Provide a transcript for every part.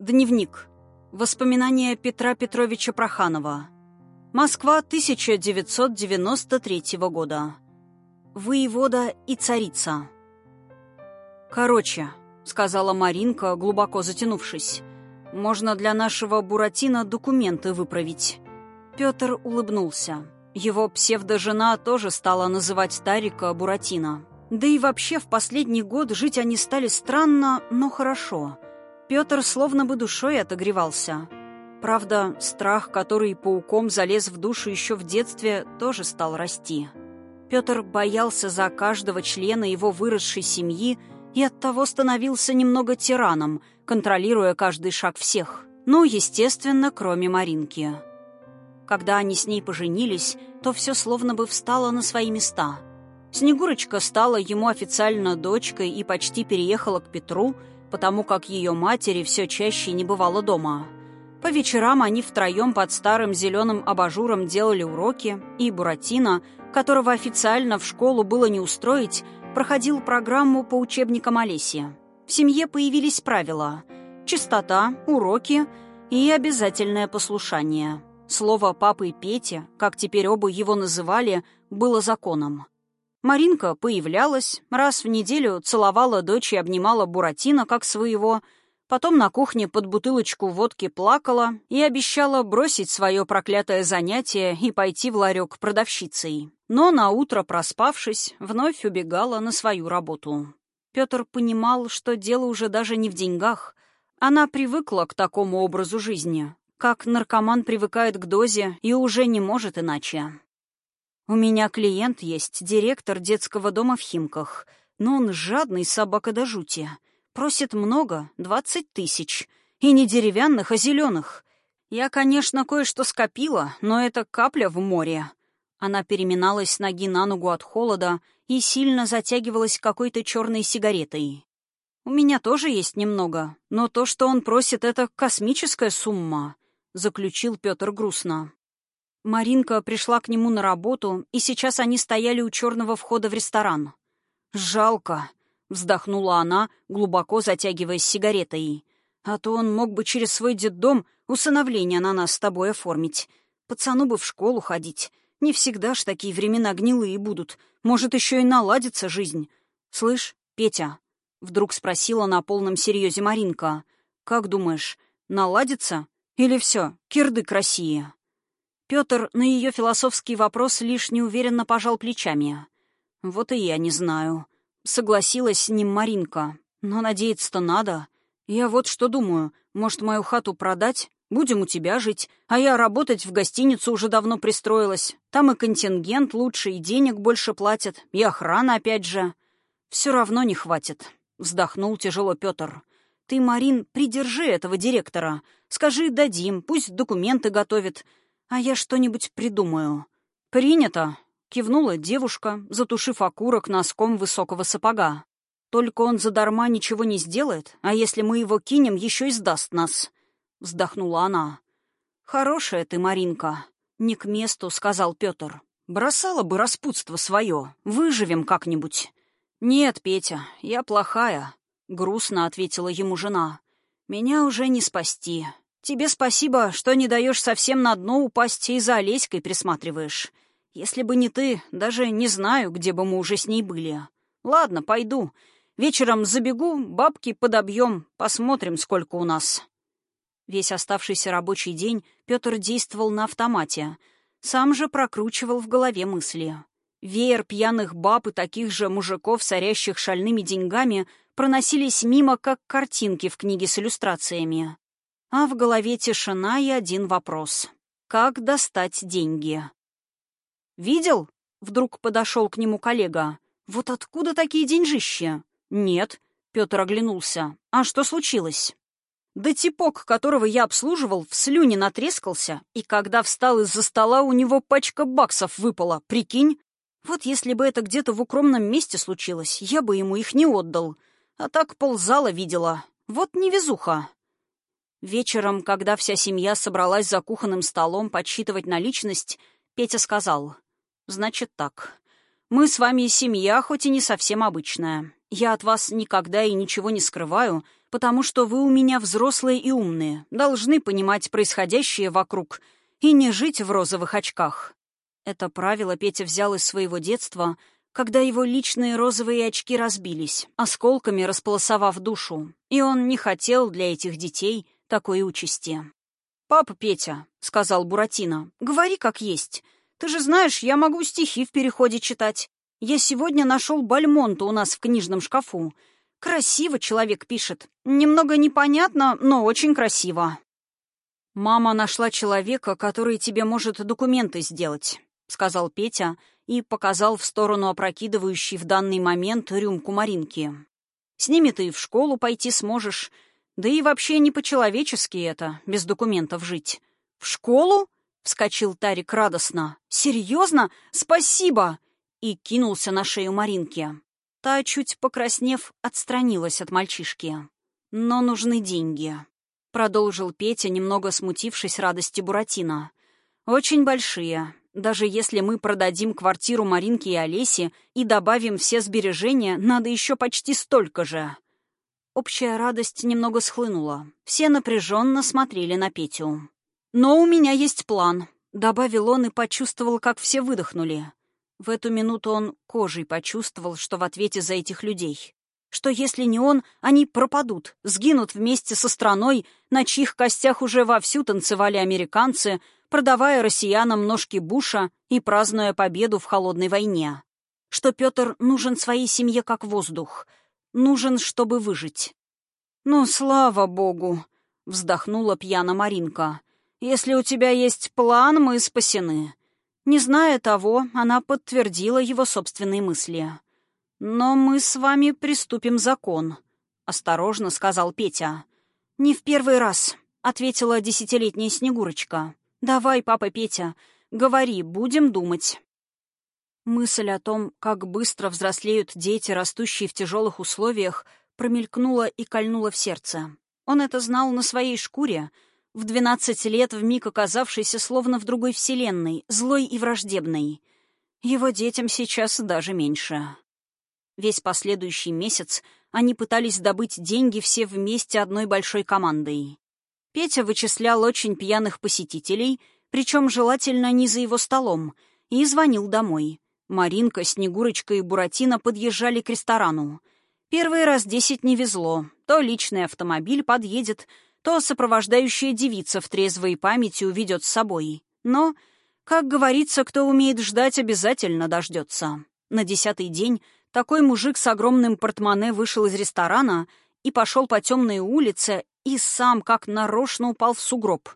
Дневник. Воспоминания Петра Петровича Проханова. Москва, 1993 года. Воевода и царица. «Короче», — сказала Маринка, глубоко затянувшись, — «можно для нашего Буратино документы выправить». Петр улыбнулся. Его псевдожена тоже стала называть старика Буратино. Да и вообще в последний год жить они стали странно, но хорошо. Петр словно бы душой отогревался. Правда, страх, который пауком залез в душу еще в детстве, тоже стал расти. Петр боялся за каждого члена его выросшей семьи и оттого становился немного тираном, контролируя каждый шаг всех. Ну, естественно, кроме Маринки. Когда они с ней поженились, то все словно бы встало на свои места. Снегурочка стала ему официально дочкой и почти переехала к Петру, потому как ее матери все чаще не бывало дома. По вечерам они втроем под старым зеленым абажуром делали уроки, и Буратино, которого официально в школу было не устроить, проходил программу по учебникам Олеси. В семье появились правила – чистота, уроки и обязательное послушание – Слово папы Пети, как теперь оба его называли, было законом. Маринка появлялась, раз в неделю целовала дочь и обнимала Буратино как своего, потом на кухне под бутылочку водки плакала и обещала бросить свое проклятое занятие и пойти в ларек продавщицей. Но на утро проспавшись, вновь убегала на свою работу. Петр понимал, что дело уже даже не в деньгах. Она привыкла к такому образу жизни, как наркоман привыкает к дозе и уже не может иначе. У меня клиент есть, директор детского дома в Химках, но он жадный собака до жути. Просит много, двадцать тысяч. И не деревянных, а зеленых. Я, конечно, кое-что скопила, но это капля в море. Она переминалась ноги на ногу от холода и сильно затягивалась какой-то черной сигаретой. У меня тоже есть немного, но то, что он просит, это космическая сумма. — заключил Петр грустно. Маринка пришла к нему на работу, и сейчас они стояли у черного входа в ресторан. «Жалко», — вздохнула она, глубоко затягиваясь сигаретой. «А то он мог бы через свой детдом усыновление на нас с тобой оформить. Пацану бы в школу ходить. Не всегда ж такие времена гнилые будут. Может, еще и наладится жизнь. Слышь, Петя?» — вдруг спросила на полном серьезе Маринка. «Как думаешь, наладится?» Или все, кирдык России?» Петр на ее философский вопрос лишь неуверенно пожал плечами. «Вот и я не знаю». Согласилась с ним Маринка. «Но надеяться-то надо. Я вот что думаю, может, мою хату продать? Будем у тебя жить, а я работать в гостиницу уже давно пристроилась. Там и контингент лучше, и денег больше платят, и охрана опять же. Все равно не хватит», — вздохнул тяжело Петр. Ты, Марин, придержи этого директора. Скажи, дадим, пусть документы готовит. А я что-нибудь придумаю». «Принято», — кивнула девушка, затушив окурок носком высокого сапога. «Только он задарма ничего не сделает, а если мы его кинем, еще и сдаст нас», — вздохнула она. «Хорошая ты, Маринка», — не к месту, — сказал Петр. «Бросала бы распутство свое, выживем как-нибудь». «Нет, Петя, я плохая», — грустно ответила ему жена. «Меня уже не спасти. Тебе спасибо, что не даешь совсем на дно упасть и за Олеськой присматриваешь. Если бы не ты, даже не знаю, где бы мы уже с ней были. Ладно, пойду. Вечером забегу, бабки подобьем, посмотрим, сколько у нас». Весь оставшийся рабочий день Петр действовал на автомате. Сам же прокручивал в голове мысли. Веер пьяных баб и таких же мужиков, сорящих шальными деньгами, проносились мимо, как картинки в книге с иллюстрациями. А в голове тишина и один вопрос. Как достать деньги? «Видел?» — вдруг подошел к нему коллега. «Вот откуда такие деньжища?» «Нет», — Петр оглянулся. «А что случилось?» Да типок, которого я обслуживал, в слюне натрескался, и когда встал из-за стола, у него пачка баксов выпала, прикинь? Вот если бы это где-то в укромном месте случилось, я бы ему их не отдал. А так ползала видела. Вот невезуха. Вечером, когда вся семья собралась за кухонным столом подсчитывать наличность, Петя сказал. «Значит так. Мы с вами семья, хоть и не совсем обычная. Я от вас никогда и ничего не скрываю, потому что вы у меня взрослые и умные, должны понимать происходящее вокруг и не жить в розовых очках. Это правило Петя взял из своего детства, когда его личные розовые очки разбились, осколками располосовав душу, и он не хотел для этих детей такой участи. «Папа Петя», — сказал Буратино, — «говори как есть. Ты же знаешь, я могу стихи в переходе читать. Я сегодня нашел Бальмонту у нас в книжном шкафу. Красиво человек пишет. Немного непонятно, но очень красиво. «Мама нашла человека, который тебе может документы сделать», — сказал Петя и показал в сторону опрокидывающей в данный момент рюмку Маринки. «С ними ты в школу пойти сможешь. Да и вообще не по-человечески это, без документов жить». «В школу?» — вскочил Тарик радостно. «Серьезно? Спасибо!» И кинулся на шею Маринки. Та, чуть покраснев, отстранилась от мальчишки. «Но нужны деньги», — продолжил Петя, немного смутившись радости Буратино. «Очень большие. Даже если мы продадим квартиру Маринке и Олесе и добавим все сбережения, надо еще почти столько же». Общая радость немного схлынула. Все напряженно смотрели на Петю. «Но у меня есть план», — добавил он и почувствовал, как все выдохнули. В эту минуту он кожей почувствовал, что в ответе за этих людей. Что если не он, они пропадут, сгинут вместе со страной, на чьих костях уже вовсю танцевали американцы, продавая россиянам ножки Буша и празднуя победу в холодной войне. Что Петр нужен своей семье как воздух. Нужен, чтобы выжить. «Ну, слава богу!» — вздохнула пьяна Маринка. «Если у тебя есть план, мы спасены. Не зная того, она подтвердила его собственные мысли. «Но мы с вами приступим закон», — осторожно сказал Петя. «Не в первый раз», — ответила десятилетняя Снегурочка. «Давай, папа Петя, говори, будем думать». Мысль о том, как быстро взрослеют дети, растущие в тяжелых условиях, промелькнула и кольнула в сердце. Он это знал на своей шкуре — в двенадцать лет вмиг оказавшийся словно в другой вселенной, злой и враждебной. Его детям сейчас даже меньше. Весь последующий месяц они пытались добыть деньги все вместе одной большой командой. Петя вычислял очень пьяных посетителей, причем желательно не за его столом, и звонил домой. Маринка, Снегурочка и Буратино подъезжали к ресторану. Первый раз десять не везло. То личный автомобиль подъедет, то сопровождающая девица в трезвой памяти уведет с собой. Но, как говорится, кто умеет ждать, обязательно дождется. На десятый день такой мужик с огромным портмоне вышел из ресторана и пошел по темной улице и сам как нарочно упал в сугроб.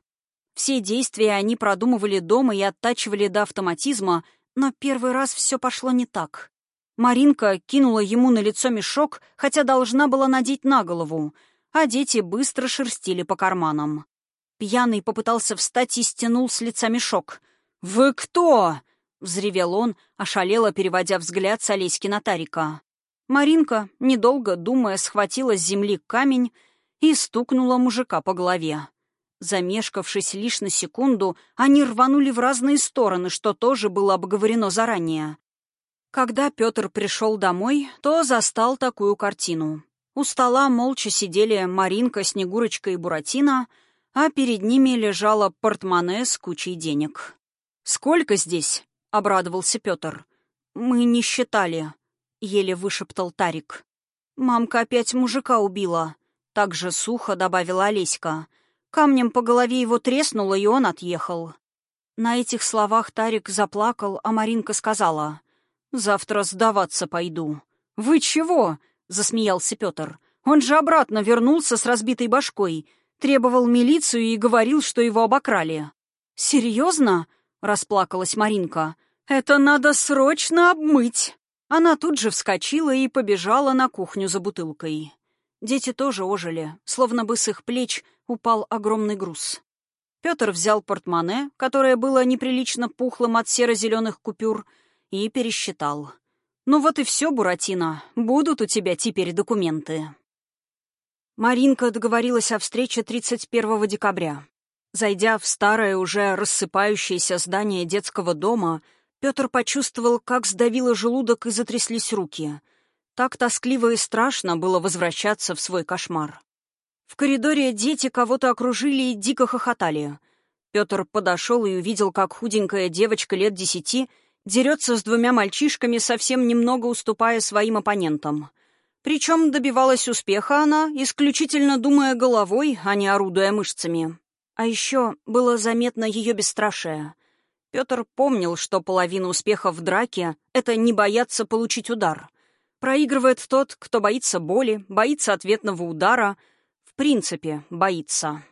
Все действия они продумывали дома и оттачивали до автоматизма, но первый раз все пошло не так. Маринка кинула ему на лицо мешок, хотя должна была надеть на голову — а дети быстро шерстили по карманам. Пьяный попытался встать и стянул с лица мешок. «Вы кто?» — взревел он, ошалело переводя взгляд с Олеськи на Тарика. Маринка, недолго думая, схватила с земли камень и стукнула мужика по голове. Замешкавшись лишь на секунду, они рванули в разные стороны, что тоже было обговорено заранее. Когда Петр пришел домой, то застал такую картину. У стола молча сидели Маринка, Снегурочка и Буратино, а перед ними лежало портмоне с кучей денег. «Сколько здесь?» — обрадовался Петр. «Мы не считали», — еле вышептал Тарик. «Мамка опять мужика убила», — так же сухо добавила Олеська. Камнем по голове его треснуло, и он отъехал. На этих словах Тарик заплакал, а Маринка сказала, «Завтра сдаваться пойду». «Вы чего?» засмеялся Петр. «Он же обратно вернулся с разбитой башкой, требовал милицию и говорил, что его обокрали». «Серьезно?» — расплакалась Маринка. «Это надо срочно обмыть!» Она тут же вскочила и побежала на кухню за бутылкой. Дети тоже ожили, словно бы с их плеч упал огромный груз. Петр взял портмоне, которое было неприлично пухлым от серо-зеленых купюр, и пересчитал. «Ну вот и все, Буратино. Будут у тебя теперь документы». Маринка договорилась о встрече 31 декабря. Зайдя в старое, уже рассыпающееся здание детского дома, Петр почувствовал, как сдавило желудок и затряслись руки. Так тоскливо и страшно было возвращаться в свой кошмар. В коридоре дети кого-то окружили и дико хохотали. Петр подошел и увидел, как худенькая девочка лет десяти дерется с двумя мальчишками, совсем немного уступая своим оппонентам. Причем добивалась успеха она, исключительно думая головой, а не орудуя мышцами. А еще было заметно ее бесстрашие. Петр помнил, что половина успеха в драке — это не бояться получить удар. Проигрывает тот, кто боится боли, боится ответного удара, в принципе, боится.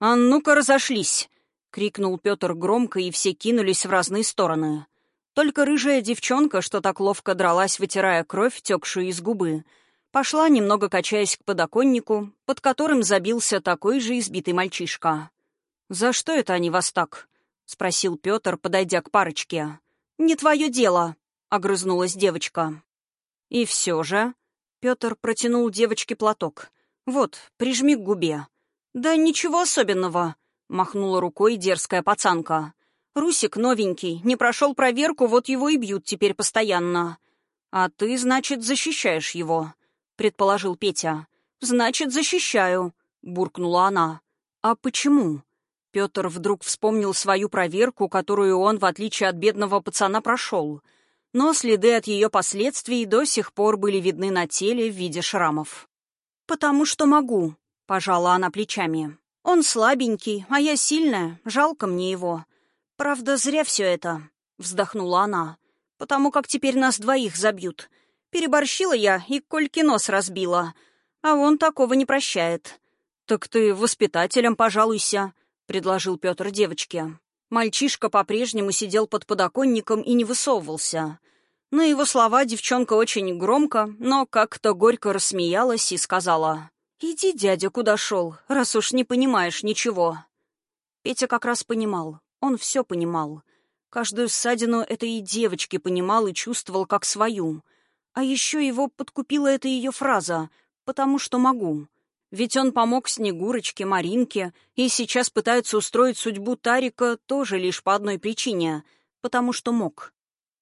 «А ну-ка разошлись!» — крикнул Петр громко, и все кинулись в разные стороны. Только рыжая девчонка, что так ловко дралась, вытирая кровь, текшую из губы, пошла, немного качаясь к подоконнику, под которым забился такой же избитый мальчишка. «За что это они вас так?» — спросил Петр, подойдя к парочке. «Не твое дело», — огрызнулась девочка. «И все же...» — Петр протянул девочке платок. «Вот, прижми к губе». «Да ничего особенного», — махнула рукой дерзкая пацанка. «Русик новенький, не прошел проверку, вот его и бьют теперь постоянно». «А ты, значит, защищаешь его», — предположил Петя. «Значит, защищаю», — буркнула она. «А почему?» Петр вдруг вспомнил свою проверку, которую он, в отличие от бедного пацана, прошел. Но следы от ее последствий до сих пор были видны на теле в виде шрамов. «Потому что могу», — пожала она плечами. «Он слабенький, а я сильная, жалко мне его. Правда, зря все это», — вздохнула она, «потому как теперь нас двоих забьют. Переборщила я и Кольки нос разбила, а он такого не прощает». «Так ты воспитателем пожалуйся», — предложил Петр девочке. Мальчишка по-прежнему сидел под подоконником и не высовывался. На его слова девчонка очень громко, но как-то горько рассмеялась и сказала, «Иди, дядя, куда шел, раз уж не понимаешь ничего». Петя как раз понимал, он все понимал. Каждую ссадину этой девочки понимал и чувствовал как свою. А еще его подкупила эта ее фраза «потому что могу». Ведь он помог Снегурочке, Маринке, и сейчас пытается устроить судьбу Тарика тоже лишь по одной причине — потому что мог.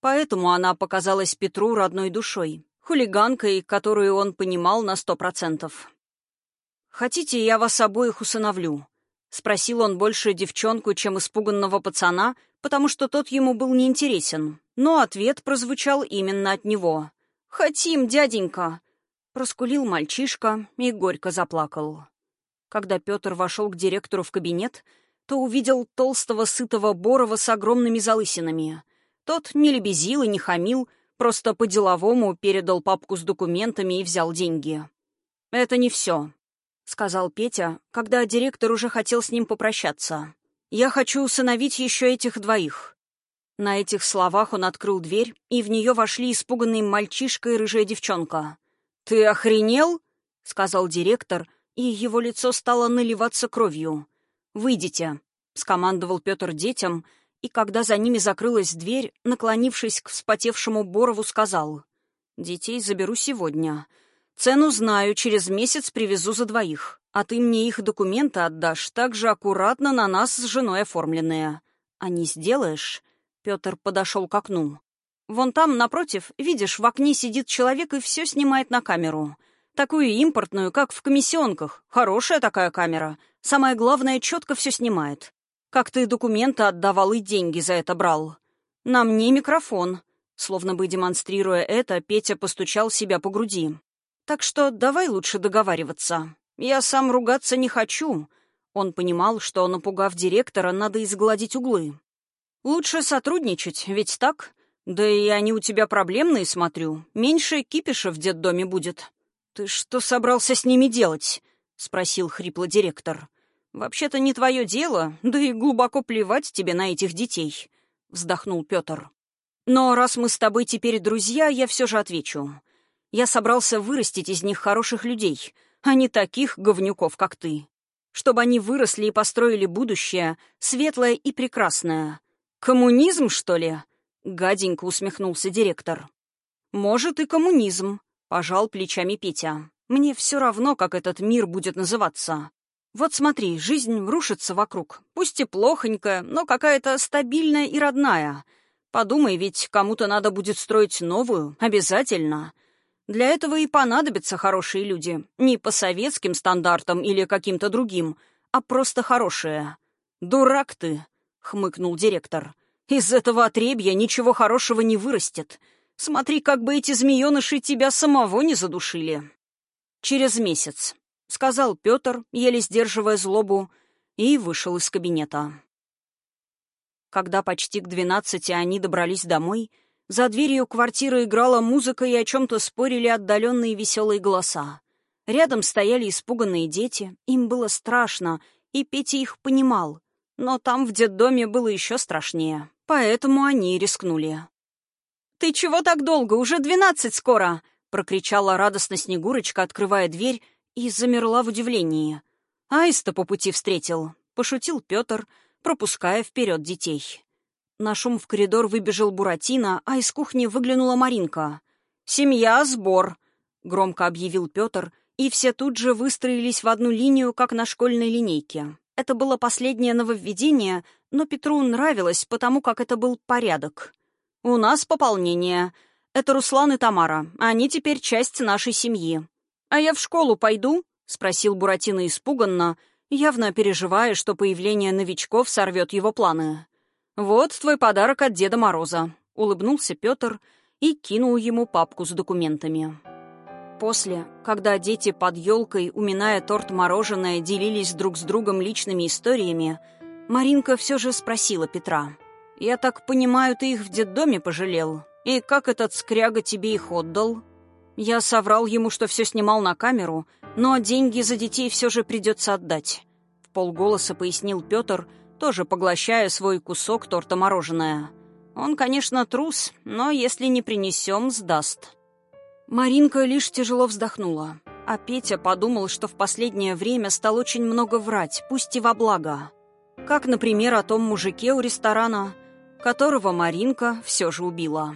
Поэтому она показалась Петру родной душой, хулиганкой, которую он понимал на сто процентов. «Хотите, я вас обоих усыновлю?» — спросил он больше девчонку, чем испуганного пацана, потому что тот ему был неинтересен. Но ответ прозвучал именно от него. «Хотим, дяденька!» — проскулил мальчишка и горько заплакал. Когда Петр вошел к директору в кабинет, то увидел толстого сытого Борова с огромными залысинами. Тот не лебезил и не хамил, просто по-деловому передал папку с документами и взял деньги. «Это не все», — сказал Петя, когда директор уже хотел с ним попрощаться. «Я хочу усыновить еще этих двоих». На этих словах он открыл дверь, и в нее вошли испуганный мальчишка и рыжая девчонка. «Ты охренел?» — сказал директор, и его лицо стало наливаться кровью. «Выйдите», — скомандовал Петр детям, — и когда за ними закрылась дверь, наклонившись к вспотевшему Борову, сказал «Детей заберу сегодня. Цену знаю, через месяц привезу за двоих, а ты мне их документы отдашь, так же аккуратно на нас с женой оформленные. А не сделаешь?» Петр подошел к окну. «Вон там, напротив, видишь, в окне сидит человек и все снимает на камеру. Такую импортную, как в комиссионках. Хорошая такая камера. Самое главное, четко все снимает. Как ты документы отдавал и деньги за это брал. На мне микрофон. Словно бы демонстрируя это, Петя постучал себя по груди. Так что давай лучше договариваться. Я сам ругаться не хочу. Он понимал, что, напугав директора, надо изгладить углы. Лучше сотрудничать, ведь так? Да и они у тебя проблемные, смотрю. Меньше кипиша в детдоме будет. Ты что собрался с ними делать? — спросил хрипло директор. «Вообще-то не твое дело, да и глубоко плевать тебе на этих детей», — вздохнул Петр. «Но раз мы с тобой теперь друзья, я все же отвечу. Я собрался вырастить из них хороших людей, а не таких говнюков, как ты. Чтобы они выросли и построили будущее, светлое и прекрасное. Коммунизм, что ли?» — гаденько усмехнулся директор. «Может, и коммунизм», — пожал плечами Петя. «Мне все равно, как этот мир будет называться. Вот смотри, жизнь рушится вокруг. Пусть и плохонькая, но какая-то стабильная и родная. Подумай, ведь кому-то надо будет строить новую, обязательно. Для этого и понадобятся хорошие люди. Не по советским стандартам или каким-то другим, а просто хорошие. «Дурак ты!» — хмыкнул директор. «Из этого отребья ничего хорошего не вырастет. Смотри, как бы эти змееныши тебя самого не задушили». «Через месяц», — сказал Петр, еле сдерживая злобу, и вышел из кабинета. Когда почти к двенадцати они добрались домой, за дверью квартиры играла музыка и о чем-то спорили отдаленные веселые голоса. Рядом стояли испуганные дети, им было страшно, и Петя их понимал. Но там в детдоме было еще страшнее, поэтому они рискнули. «Ты чего так долго? Уже двенадцать скоро!» — прокричала радостно Снегурочка, открывая дверь, и замерла в удивлении. Аиста по пути встретил, — пошутил Петр, пропуская вперед детей. На шум в коридор выбежал Буратино, а из кухни выглянула Маринка. «Семья, сбор!» — громко объявил Петр, и все тут же выстроились в одну линию, как на школьной линейке. Это было последнее нововведение, но Петру нравилось, потому как это был порядок. «У нас пополнение. Это Руслан и Тамара. Они теперь часть нашей семьи. А я в школу пойду?» — спросил Буратино испуганно, явно переживая, что появление новичков сорвет его планы. «Вот твой подарок от Деда Мороза», — улыбнулся Петр и кинул ему папку с документами. После, когда дети под елкой, уминая торт-мороженое, делились друг с другом личными историями, Маринка все же спросила Петра. «Я так понимаю, ты их в детдоме пожалел? И как этот скряга тебе их отдал?» Я соврал ему, что все снимал на камеру, но деньги за детей все же придется отдать. В полголоса пояснил Петр, тоже поглощая свой кусок торта-мороженое. Он, конечно, трус, но если не принесем, сдаст. Маринка лишь тяжело вздохнула, а Петя подумал, что в последнее время стал очень много врать, пусть и во благо. Как, например, о том мужике у ресторана, которого Маринка все же убила.